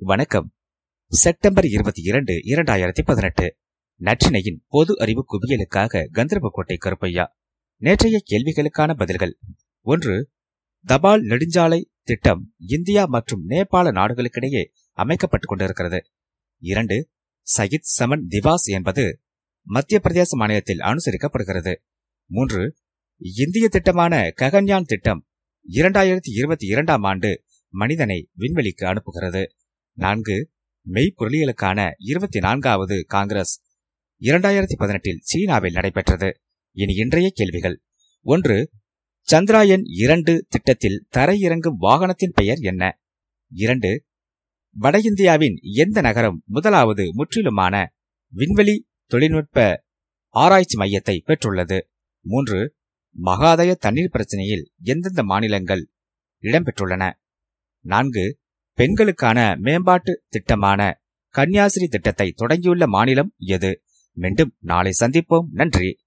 வணக்கம். செப்டம்பர் இருபத்தி இரண்டு இரண்டாயிரத்தி பதினெட்டு. நற்றினையின் பொது அறிவு குவியலுக்காக கந்தர்போட்டை கருப்பையா. நேற்றைய கேள்விகளுக்கான பதில்கள். ஒன்று தபால் நெடுஞ்சாலை திட்டம் இந்தியா மற்றும் நேபாள நாடுகளுக்கிடையே அமைக்கப்பட்டுக் கொண்டிருக்கிறது. இரண்டு சயித் சமன் திவாஸ் என்பது மத்திய பிரதேச மாநிலத்தில் அனுசரிக்கப்படுகிறது. மூன்று இந்திய திட்டமான ககன்யான் திட்டம் இரண்டாயிரத்தி இருபத்தி இரண்டாம் ஆண்டு மனிதனை விண்வெளிக்கு அனுப்புகிறது. நான்கு மெய்ப்பொருளியலுக்கான இருபத்தி நான்காவது காங்கிரஸ் இரண்டாயிரத்தி பதினெட்டில் சீனாவில் நடைபெற்றது. இனி இன்றைய கேள்விகள். ஒன்று சந்திராயன் இரண்டு திட்டத்தில் தரையிறங்கும் வாகனத்தின் பெயர் என்ன? இரண்டு வட இந்தியாவின் எந்த நகரம் முதலாவது முற்றிலுமான விண்வெளி தொழில்நுட்ப ஆராய்ச்சி மையத்தை பெற்றுள்ளது? மூன்று மகாதய தண்ணீர் பிரச்சனையில் எந்தெந்த மாநிலங்கள் இடம்பெற்றுள்ளன? நான்கு பெண்களுக்கான மேம்பாட்டு திட்டமான கன்னியாசிரி திட்டத்தை தொடங்கியுள்ள மாநிலம் எது? மீண்டும் நாளை சந்திப்போம். நன்றி.